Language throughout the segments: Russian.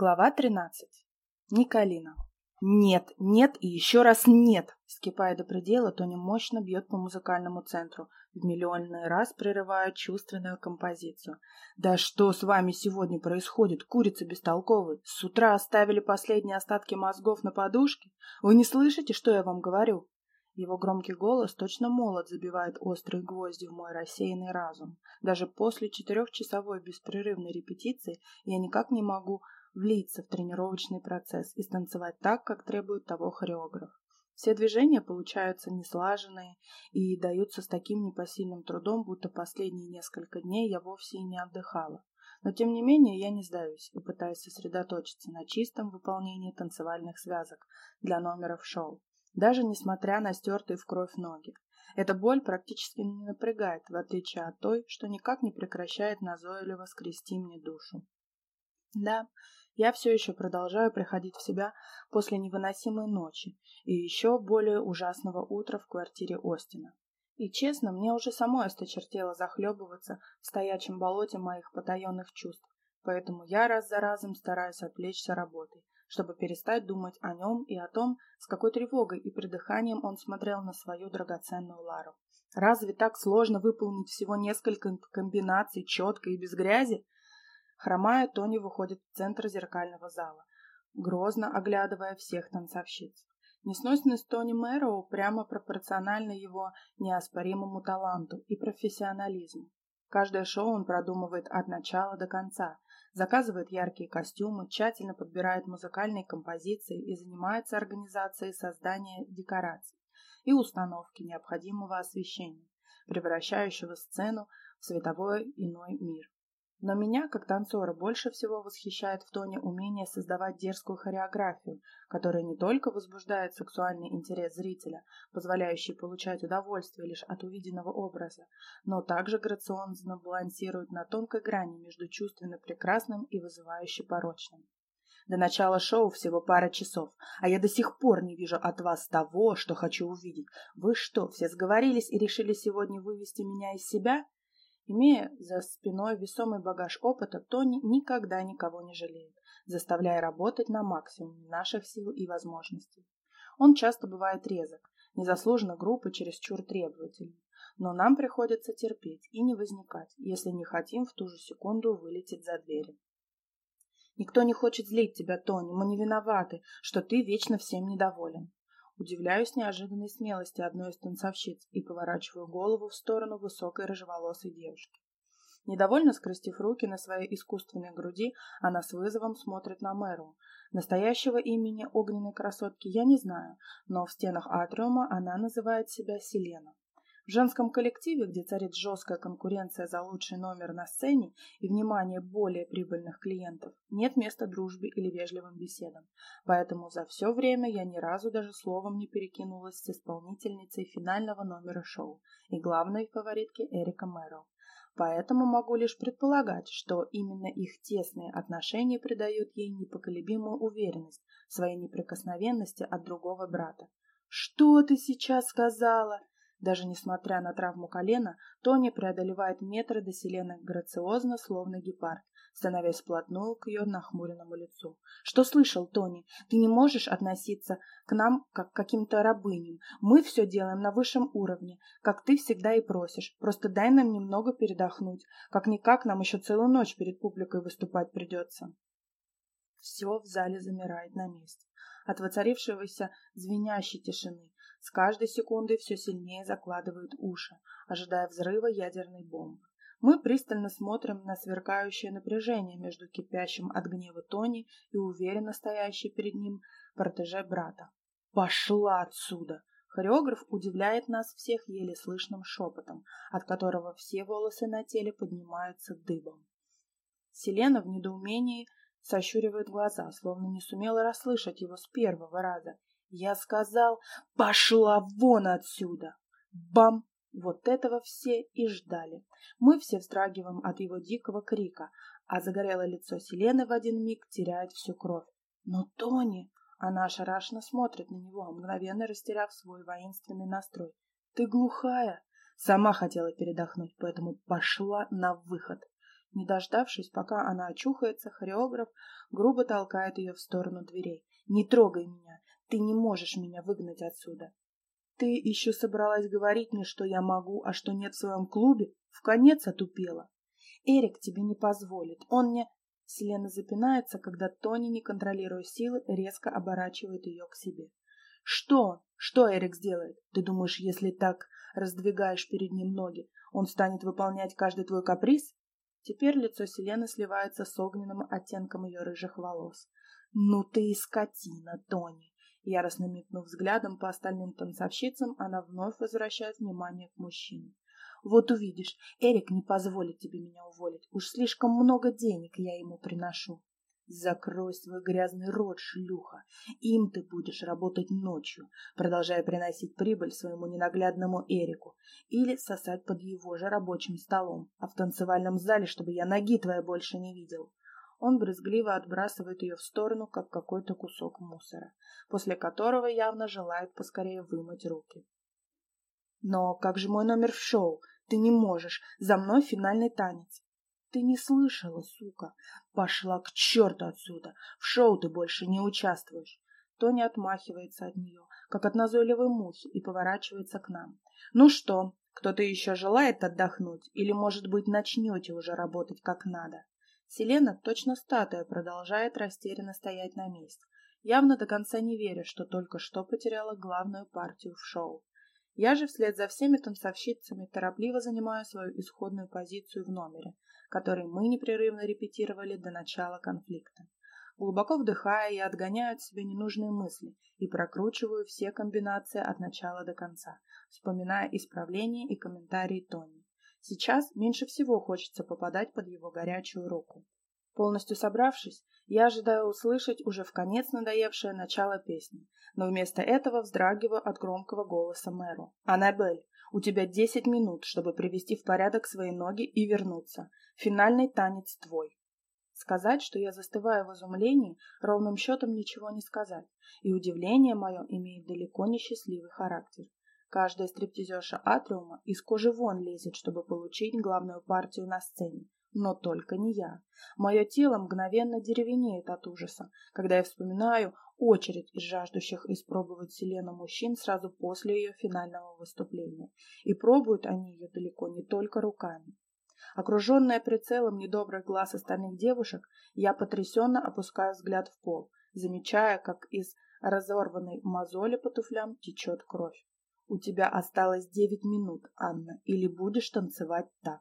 Глава 13. Николина. Нет, нет и еще раз нет. Скипая до предела, Тони мощно бьет по музыкальному центру, в миллионный раз прерывая чувственную композицию. Да что с вами сегодня происходит, курица бестолковый? С утра оставили последние остатки мозгов на подушке? Вы не слышите, что я вам говорю? Его громкий голос точно молот забивает острые гвозди в мой рассеянный разум. Даже после четырехчасовой беспрерывной репетиции я никак не могу влиться в тренировочный процесс и станцевать так, как требует того хореограф. Все движения получаются неслаженные и даются с таким непосильным трудом, будто последние несколько дней я вовсе и не отдыхала. Но тем не менее я не сдаюсь и пытаюсь сосредоточиться на чистом выполнении танцевальных связок для номеров шоу, даже несмотря на стертые в кровь ноги. Эта боль практически не напрягает, в отличие от той, что никак не прекращает назойливо скрести мне душу. Да, я все еще продолжаю приходить в себя после невыносимой ночи и еще более ужасного утра в квартире Остина. И честно, мне уже самой осточертело захлебываться в стоячем болоте моих потаенных чувств, поэтому я раз за разом стараюсь отвлечься работой, чтобы перестать думать о нем и о том, с какой тревогой и придыханием он смотрел на свою драгоценную Лару. Разве так сложно выполнить всего несколько комбинаций четко и без грязи? Хромая, Тони выходит в центр зеркального зала, грозно оглядывая всех танцовщиц. Несносность Тони Мэроу прямо пропорциональна его неоспоримому таланту и профессионализму. Каждое шоу он продумывает от начала до конца, заказывает яркие костюмы, тщательно подбирает музыкальные композиции и занимается организацией создания декораций и установки необходимого освещения, превращающего сцену в световой иной мир. Но меня, как танцора, больше всего восхищает в Тоне умение создавать дерзкую хореографию, которая не только возбуждает сексуальный интерес зрителя, позволяющий получать удовольствие лишь от увиденного образа, но также грациозно балансирует на тонкой грани между чувственно прекрасным и вызывающе порочным. До начала шоу всего пара часов, а я до сих пор не вижу от вас того, что хочу увидеть. Вы что, все сговорились и решили сегодня вывести меня из себя? Имея за спиной весомый багаж опыта, Тони никогда никого не жалеет, заставляя работать на максимум наших сил и возможностей. Он часто бывает резок, незаслуженно груб и чересчур требовательный. Но нам приходится терпеть и не возникать, если не хотим в ту же секунду вылететь за двери. Никто не хочет злить тебя, Тони, мы не виноваты, что ты вечно всем недоволен. Удивляюсь неожиданной смелости одной из танцовщиц и поворачиваю голову в сторону высокой рыжеволосой девушки. Недовольно скрестив руки на своей искусственной груди, она с вызовом смотрит на Мэру. Настоящего имени огненной красотки я не знаю, но в стенах атриума она называет себя Селена. В женском коллективе, где царит жесткая конкуренция за лучший номер на сцене и внимание более прибыльных клиентов, нет места дружбе или вежливым беседам. Поэтому за все время я ни разу даже словом не перекинулась с исполнительницей финального номера шоу и главной фаворитки Эрика Мэрроу. Поэтому могу лишь предполагать, что именно их тесные отношения придают ей непоколебимую уверенность в своей неприкосновенности от другого брата. «Что ты сейчас сказала?» Даже несмотря на травму колена, Тони преодолевает метры до Селены грациозно, словно гепард, становясь вплотную к ее нахмуренному лицу. «Что слышал, Тони? Ты не можешь относиться к нам как к каким-то рабыням. Мы все делаем на высшем уровне, как ты всегда и просишь. Просто дай нам немного передохнуть. Как-никак нам еще целую ночь перед публикой выступать придется». Все в зале замирает на месте. От воцарившегося звенящей тишины с каждой секундой все сильнее закладывают уши, ожидая взрыва ядерной бомбы. Мы пристально смотрим на сверкающее напряжение между кипящим от гнева Тони и уверенно стоящей перед ним протеже брата. «Пошла отсюда!» Хореограф удивляет нас всех еле слышным шепотом, от которого все волосы на теле поднимаются дыбом. Селена в недоумении сощуривает глаза, словно не сумела расслышать его с первого раза, я сказал «Пошла вон отсюда!» Бам! Вот этого все и ждали. Мы все вздрагиваем от его дикого крика, а загорелое лицо Селены в один миг теряет всю кровь. Но Тони... Она ошарашенно смотрит на него, мгновенно растеряв свой воинственный настрой. «Ты глухая!» Сама хотела передохнуть, поэтому пошла на выход. Не дождавшись, пока она очухается, хореограф грубо толкает ее в сторону дверей. «Не трогай меня! Ты не можешь меня выгнать отсюда!» «Ты еще собралась говорить мне, что я могу, а что нет в своем клубе? В конец отупела!» «Эрик тебе не позволит. Он мне...» Селена запинается, когда Тони, не контролируя силы, резко оборачивает ее к себе. «Что? Что Эрик сделает? Ты думаешь, если так раздвигаешь перед ним ноги, он станет выполнять каждый твой каприз?» Теперь лицо Селены сливается с огненным оттенком ее рыжих волос. «Ну ты и скотина, Тони!» Яростно метнув взглядом по остальным танцовщицам, она вновь возвращает внимание к мужчине. «Вот увидишь, Эрик не позволит тебе меня уволить. Уж слишком много денег я ему приношу». Закрой свой грязный рот, шлюха. Им ты будешь работать ночью, продолжая приносить прибыль своему ненаглядному Эрику, или сосать под его же рабочим столом, а в танцевальном зале, чтобы я ноги твоей больше не видел. Он брезгливо отбрасывает ее в сторону, как какой-то кусок мусора, после которого явно желает поскорее вымыть руки. Но как же мой номер в шоу? Ты не можешь. За мной финальный танец. Ты не слышала, сука. Пошла к черту отсюда. В шоу ты больше не участвуешь. Тони отмахивается от нее, как от назойливой мухи, и поворачивается к нам. Ну что, кто-то еще желает отдохнуть? Или, может быть, начнете уже работать как надо? Селена, точно статуя, продолжает растерянно стоять на месте, явно до конца не веря, что только что потеряла главную партию в шоу. Я же вслед за всеми танцовщицами торопливо занимаю свою исходную позицию в номере, который мы непрерывно репетировали до начала конфликта. Глубоко вдыхая, я отгоняю от себя ненужные мысли и прокручиваю все комбинации от начала до конца, вспоминая исправления и комментарии Тони. Сейчас меньше всего хочется попадать под его горячую руку. Полностью собравшись, я ожидаю услышать уже в конец надоевшее начало песни, но вместо этого вздрагиваю от громкого голоса Мэру. «Аннабель, у тебя десять минут, чтобы привести в порядок свои ноги и вернуться. Финальный танец твой». Сказать, что я застываю в изумлении, ровным счетом ничего не сказать, и удивление мое имеет далеко не счастливый характер. Каждая стриптизерша Атриума из кожи вон лезет, чтобы получить главную партию на сцене. Но только не я. Мое тело мгновенно деревенеет от ужаса, когда я вспоминаю очередь из жаждущих испробовать Селену мужчин сразу после ее финального выступления. И пробуют они ее далеко не только руками. Окруженная прицелом недобрых глаз остальных девушек, я потрясенно опускаю взгляд в пол, замечая, как из разорванной мозоли по туфлям течет кровь. У тебя осталось девять минут, Анна, или будешь танцевать так.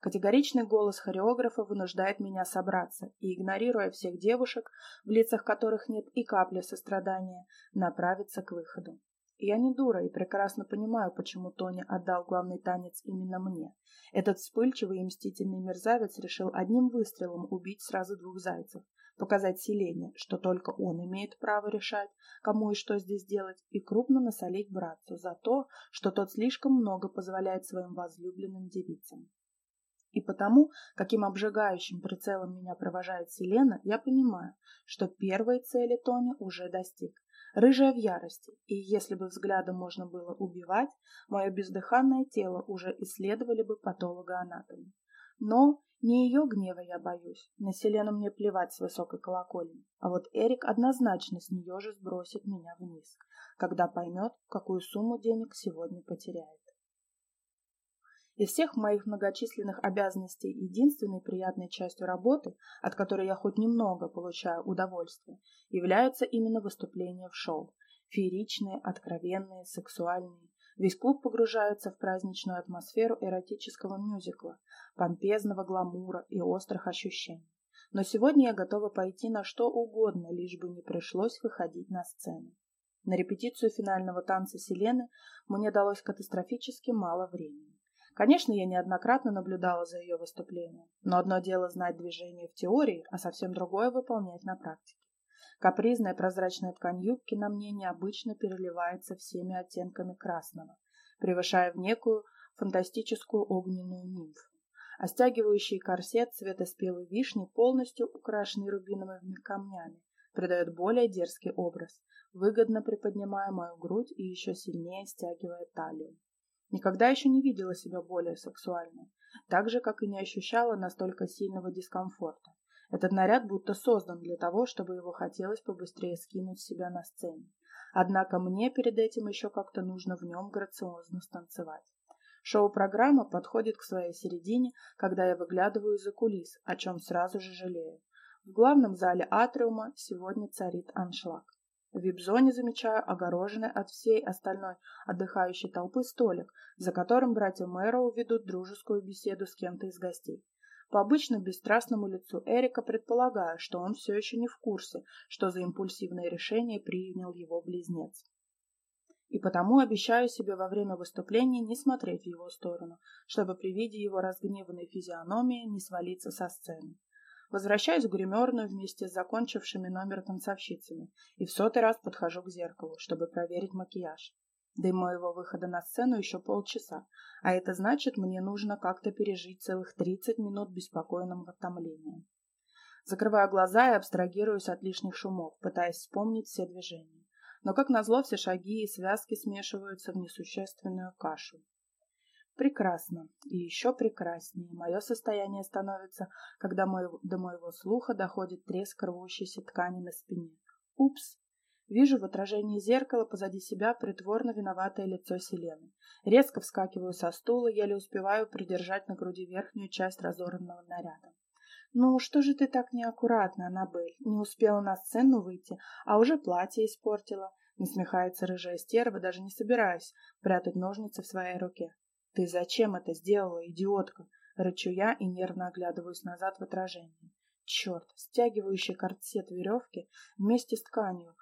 Категоричный голос хореографа вынуждает меня собраться и, игнорируя всех девушек, в лицах которых нет и капли сострадания, направиться к выходу. Я не дура и прекрасно понимаю, почему Тони отдал главный танец именно мне. Этот вспыльчивый и мстительный мерзавец решил одним выстрелом убить сразу двух зайцев, показать Селене, что только он имеет право решать, кому и что здесь делать, и крупно насолить братцу за то, что тот слишком много позволяет своим возлюбленным девицам. И потому, каким обжигающим прицелом меня провожает Селена, я понимаю, что первой цели Тони уже достиг. Рыжая в ярости, и если бы взглядом можно было убивать, мое бездыханное тело уже исследовали бы патологоанатомы. Но не ее гнева я боюсь, на Селену мне плевать с высокой колокольни, а вот Эрик однозначно с нее же сбросит меня вниз, когда поймет, какую сумму денег сегодня потеряет. Из всех моих многочисленных обязанностей единственной приятной частью работы, от которой я хоть немного получаю удовольствие, являются именно выступления в шоу. Фееричные, откровенные, сексуальные. Весь клуб погружается в праздничную атмосферу эротического мюзикла, помпезного гламура и острых ощущений. Но сегодня я готова пойти на что угодно, лишь бы не пришлось выходить на сцену. На репетицию финального танца Селены мне далось катастрофически мало времени. Конечно, я неоднократно наблюдала за ее выступлением, но одно дело знать движение в теории, а совсем другое выполнять на практике. Капризная прозрачная ткань юбки на мне необычно переливается всеми оттенками красного, превышая в некую фантастическую огненную нимфу. А стягивающий корсет цвета спелой вишни, полностью украшенный рубиновыми камнями, придает более дерзкий образ, выгодно приподнимая мою грудь и еще сильнее стягивая талию. Никогда еще не видела себя более сексуальной. так же, как и не ощущала настолько сильного дискомфорта. Этот наряд будто создан для того, чтобы его хотелось побыстрее скинуть с себя на сцене. Однако мне перед этим еще как-то нужно в нем грациозно станцевать. Шоу-программа подходит к своей середине, когда я выглядываю из-за кулис, о чем сразу же жалею. В главном зале атриума сегодня царит аншлаг. В вип-зоне замечаю огороженный от всей остальной отдыхающей толпы столик, за которым братья Мэроу ведут дружескую беседу с кем-то из гостей. По обычно бесстрастному лицу Эрика предполагаю, что он все еще не в курсе, что за импульсивное решение принял его близнец. И потому обещаю себе во время выступления не смотреть в его сторону, чтобы при виде его разгневанной физиономии не свалиться со сцены. Возвращаюсь в гримерную вместе с закончившими номер танцовщицами и в сотый раз подхожу к зеркалу, чтобы проверить макияж. До моего выхода на сцену еще полчаса, а это значит, мне нужно как-то пережить целых 30 минут беспокойного томления. Закрываю глаза и абстрагируюсь от лишних шумов, пытаясь вспомнить все движения. Но, как назло, все шаги и связки смешиваются в несущественную кашу. Прекрасно. И еще прекраснее мое состояние становится, когда мой, до моего слуха доходит треск рвущейся ткани на спине. Упс! Вижу в отражении зеркала позади себя притворно виноватое лицо Селены. Резко вскакиваю со стула, еле успеваю придержать на груди верхнюю часть разорванного наряда. «Ну, что же ты так неаккуратно, Аннабель? Не успела на сцену выйти, а уже платье испортила?» Насмехается рыжая стерва, даже не собираясь прятать ножницы в своей руке. «Ты зачем это сделала, идиотка?» Рычу я и нервно оглядываюсь назад в отражение. Черт, стягивающий корсет веревки вместе с тканью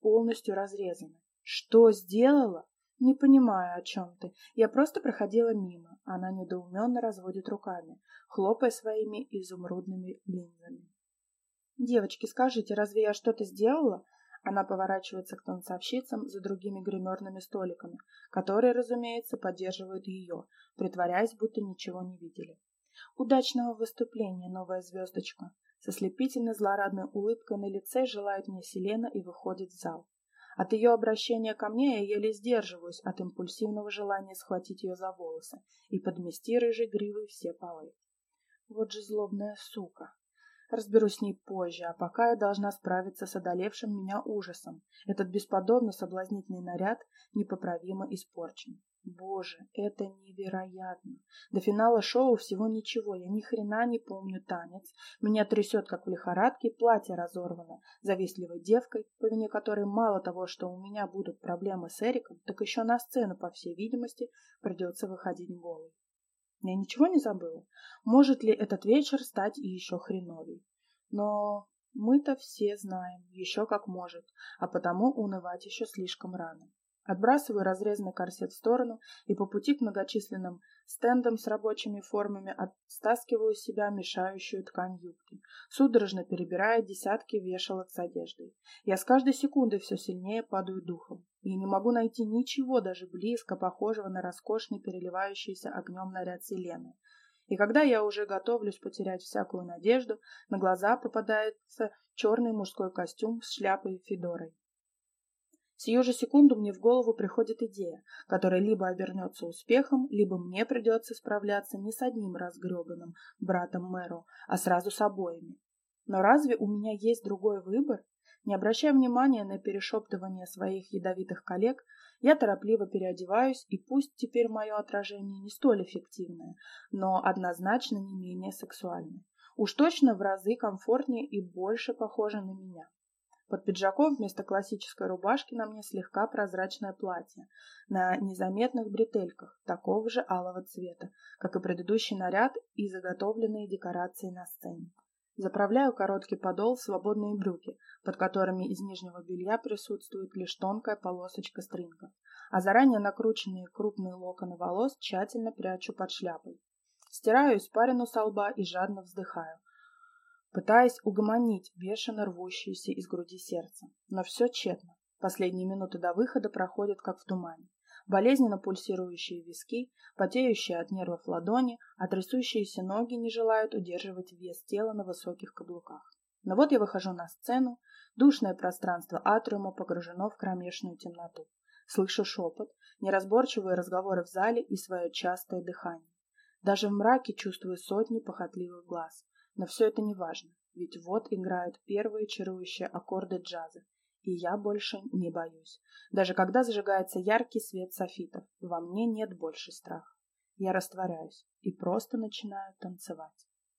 полностью разрезаны. Что сделала? Не понимаю, о чем ты. Я просто проходила мимо. Она недоуменно разводит руками, хлопая своими изумрудными линзами. Девочки, скажите, разве я что-то сделала? Она поворачивается к танцовщицам за другими гримерными столиками, которые, разумеется, поддерживают ее, притворяясь, будто ничего не видели. Удачного выступления, новая звездочка. Со слепительно злорадной улыбкой на лице желает мне Селена и выходит в зал. От ее обращения ко мне я еле сдерживаюсь от импульсивного желания схватить ее за волосы и подмести рыжей гривой все полы. Вот же злобная сука. Разберусь с ней позже, а пока я должна справиться с одолевшим меня ужасом. Этот бесподобно соблазнительный наряд непоправимо испорчен. Боже, это невероятно. До финала шоу всего ничего, я ни хрена не помню танец. Меня трясет, как в лихорадке, платье разорвано, завистливой девкой, по вине которой мало того, что у меня будут проблемы с Эриком, так еще на сцену, по всей видимости, придется выходить голой. Я ничего не забыла? Может ли этот вечер стать еще хреновей? Но мы-то все знаем, еще как может, а потому унывать еще слишком рано. Отбрасываю разрезанный корсет в сторону и по пути к многочисленным стендам с рабочими формами оттаскиваю с себя мешающую ткань юбки, судорожно перебирая десятки вешалок с одеждой. Я с каждой секундой все сильнее падаю духом и не могу найти ничего даже близко похожего на роскошный переливающийся огнем наряд Селены. И когда я уже готовлюсь потерять всякую надежду, на глаза попадается черный мужской костюм с шляпой и федорой. Сию же секунду мне в голову приходит идея, которая либо обернется успехом, либо мне придется справляться не с одним разгребанным братом Мэру, а сразу с обоими. Но разве у меня есть другой выбор? Не обращая внимания на перешептывание своих ядовитых коллег, я торопливо переодеваюсь, и пусть теперь мое отражение не столь эффективное, но однозначно не менее сексуальное. Уж точно в разы комфортнее и больше похоже на меня. Под пиджаком вместо классической рубашки на мне слегка прозрачное платье на незаметных бретельках такого же алого цвета, как и предыдущий наряд и заготовленные декорации на сцене. Заправляю короткий подол в свободные брюки, под которыми из нижнего белья присутствует лишь тонкая полосочка стринга, а заранее накрученные крупные локоны волос тщательно прячу под шляпой. Стираю испарину со лба и жадно вздыхаю, пытаясь угомонить бешено рвущееся из груди сердце. Но все тщетно. Последние минуты до выхода проходят как в тумане. Болезненно пульсирующие виски, потеющие от нервов ладони, а ноги не желают удерживать вес тела на высоких каблуках. Но вот я выхожу на сцену, душное пространство атриума погружено в кромешную темноту. Слышу шепот, неразборчивые разговоры в зале и свое частое дыхание. Даже в мраке чувствую сотни похотливых глаз. Но все это не важно, ведь вот играют первые чарующие аккорды джаза, и я больше не боюсь. Даже когда зажигается яркий свет софитов, во мне нет больше страха. Я растворяюсь и просто начинаю танцевать.